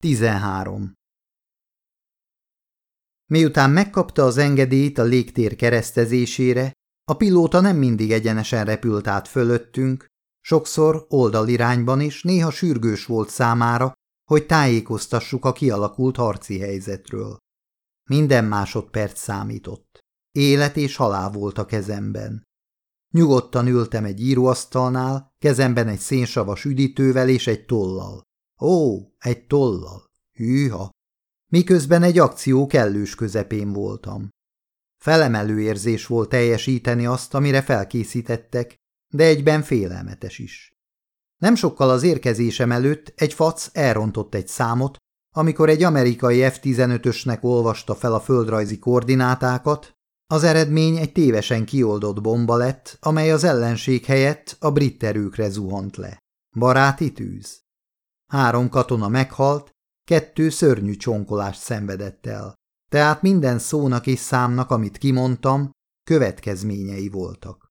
13. Miután megkapta az engedélyt a légtér keresztezésére, a pilóta nem mindig egyenesen repült át fölöttünk, sokszor oldalirányban is néha sürgős volt számára, hogy tájékoztassuk a kialakult harci helyzetről. Minden másodperc számított. Élet és halál volt a kezemben. Nyugodtan ültem egy íróasztalnál, kezemben egy szénsavas üdítővel és egy tollal. Ó, egy tollal. Hűha! Miközben egy akció kellős közepén voltam. Felemelő érzés volt teljesíteni azt, amire felkészítettek, de egyben félelmetes is. Nem sokkal az érkezésem előtt egy fac elrontott egy számot, amikor egy amerikai F-15-ösnek olvasta fel a földrajzi koordinátákat, az eredmény egy tévesen kioldott bomba lett, amely az ellenség helyett a brit erőkre zuhant le. Baráti tűz. Három katona meghalt, kettő szörnyű csonkolást szenvedett el. Tehát minden szónak és számnak, amit kimondtam, következményei voltak.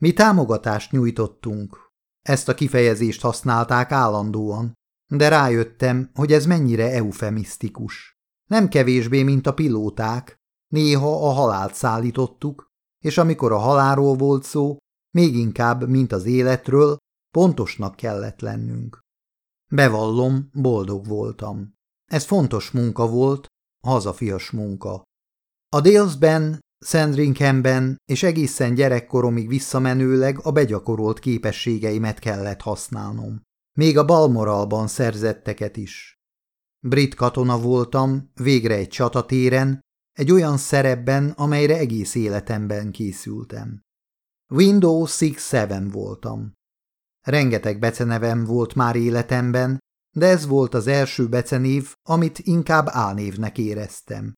Mi támogatást nyújtottunk. Ezt a kifejezést használták állandóan, de rájöttem, hogy ez mennyire eufemisztikus. Nem kevésbé, mint a pilóták, néha a halált szállítottuk, és amikor a halálról volt szó, még inkább, mint az életről, pontosnak kellett lennünk. Bevallom, boldog voltam. Ez fontos munka volt, hazafias munka. A Dalesben, Sandringhamben és egészen gyerekkoromig visszamenőleg a begyakorolt képességeimet kellett használnom. Még a Balmoralban szerzetteket is. Brit katona voltam, végre egy csatatéren, egy olyan szerepben, amelyre egész életemben készültem. Windows 6-7 voltam. Rengeteg becenevem volt már életemben, de ez volt az első becenév, amit inkább álnévnek éreztem.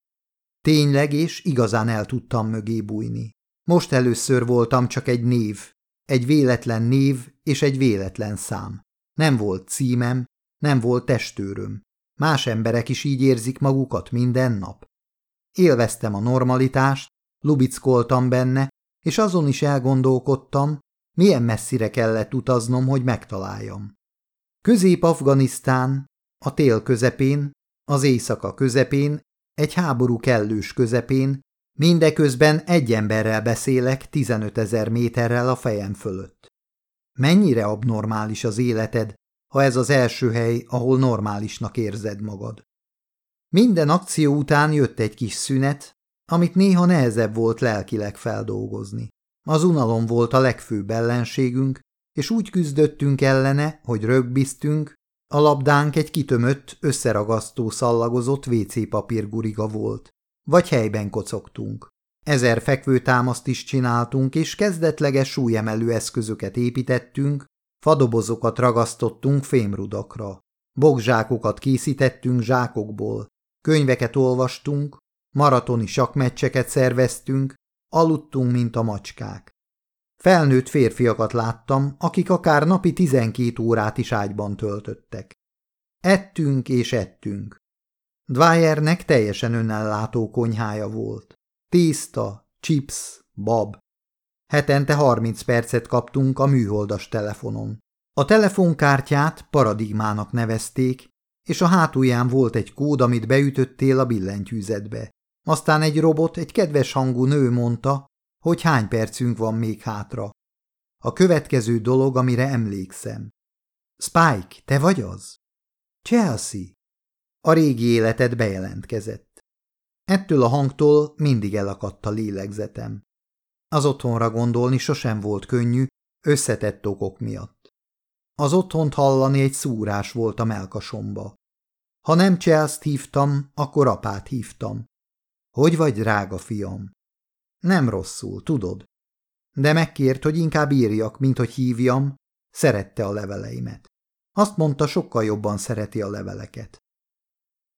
Tényleg és igazán el tudtam mögé bújni. Most először voltam csak egy név, egy véletlen név és egy véletlen szám. Nem volt címem, nem volt testőröm. Más emberek is így érzik magukat minden nap. Élveztem a normalitást, lubickoltam benne, és azon is elgondolkodtam, milyen messzire kellett utaznom, hogy megtaláljam. Közép-Afganisztán, a tél közepén, az éjszaka közepén, egy háború kellős közepén, mindeközben egy emberrel beszélek 15 ezer méterrel a fejem fölött. Mennyire abnormális az életed, ha ez az első hely, ahol normálisnak érzed magad. Minden akció után jött egy kis szünet, amit néha nehezebb volt lelkileg feldolgozni. Az unalom volt a legfőbb ellenségünk, és úgy küzdöttünk ellene, hogy rögbiztünk, a labdánk egy kitömött, összeragasztó szallagozott WC papírguriga volt. Vagy helyben kocogtunk. Ezer fekvőtámaszt is csináltunk, és kezdetleges súlyemelő eszközöket építettünk, fadobozokat ragasztottunk fémrudakra. Bogzsákokat készítettünk zsákokból, könyveket olvastunk, maratoni sakmeccseket szerveztünk, aludtunk, mint a macskák. Felnőtt férfiakat láttam, akik akár napi tizenkét órát is ágyban töltöttek. Ettünk és ettünk. Dwyernek teljesen önellátó konyhája volt. Tészta, chips, bab. Hetente harminc percet kaptunk a műholdas telefonon. A telefonkártyát paradigmának nevezték, és a hátulján volt egy kód, amit beütöttél a billentyűzetbe. Aztán egy robot, egy kedves hangú nő mondta, hogy hány percünk van még hátra. A következő dolog, amire emlékszem. Spike, te vagy az? Chelsea. A régi életed bejelentkezett. Ettől a hangtól mindig elakadt a lélegzetem. Az otthonra gondolni sosem volt könnyű, összetett okok miatt. Az otthont hallani egy szúrás volt a melkasomba. Ha nem Chelsea-t hívtam, akkor apát hívtam. Hogy vagy, drága fiam? Nem rosszul, tudod. De megkért, hogy inkább írjak, mint hogy hívjam, szerette a leveleimet. Azt mondta, sokkal jobban szereti a leveleket.